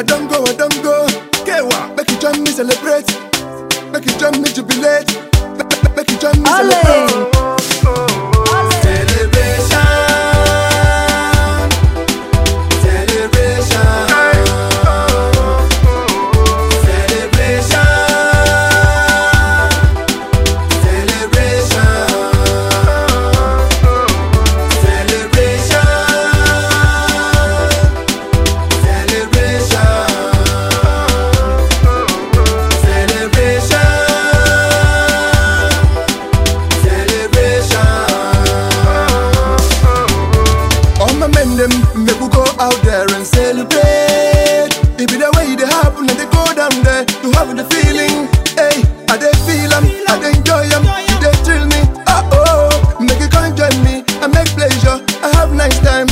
I don't go, I don't go. Kewa, make you join me celebrate. Make you join me jubilate. Make- you join me celebrate. Make we go out there and celebrate. It be the way they happen and they go down there. You have the feeling, hey, I they feel 'em, I they enjoy 'em, you they thrill me. Uh oh, make you come join me, I make pleasure, I have nice time.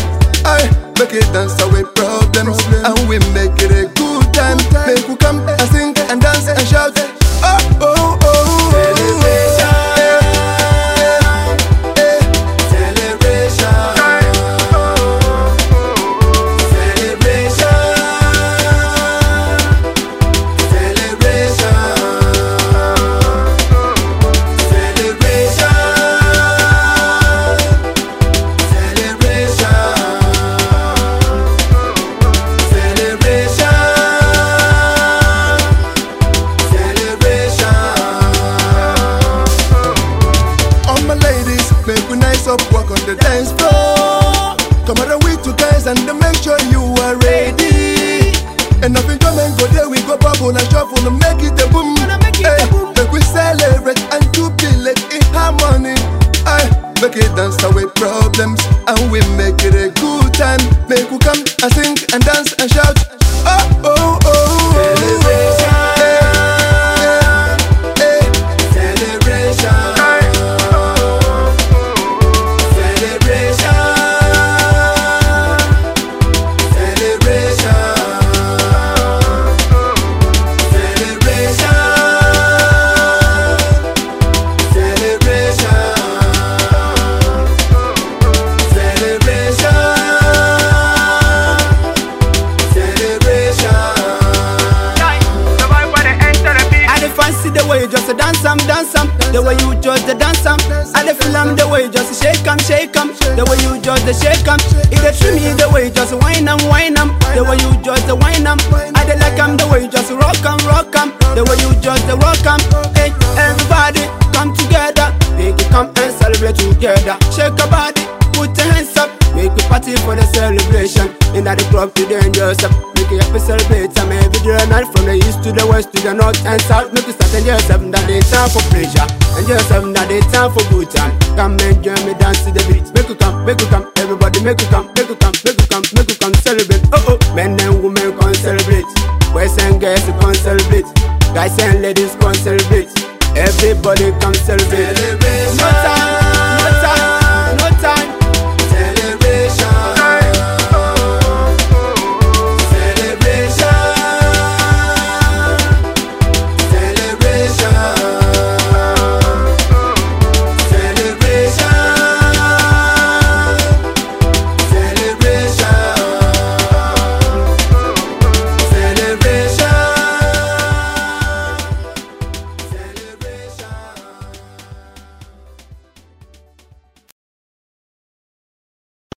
I make it dance away problems, up, walk on the dance floor. Come on, we two guys and then make sure you are ready. And nothing come and go there, we go bubble and shuffle and make it a boom. Hey, make we celebrate and jubilate in harmony. I make it dance away problems and we make it a good time. Make we come and sing way you just dance am, dance am. The way you just dey dance am. I dey feel am the way you just shake am, shake am. The way you just dey shake am. It dey thrill me the way you just whine am, whine am. The way you just dey whine am. I dey like am the way you just rock am, rock am. The way you just dey rock am. Hey, everybody come together. Make it come and celebrate together. Shake your body, put your hands up. We party for the celebration. In the club today and yourself. Make you happy celebrate. I'm every day and night from the east to the west to the north and south. Make you start and yourself that day time for pleasure. And yourself that day time for good time. Come and join me dance to the beat. Make you come, make you come, everybody make you come, make you come, make you come, make you come celebrate. Oh oh, men and women come celebrate. Boys and girls come celebrate. Guys and ladies come celebrate. Everybody come celebrate.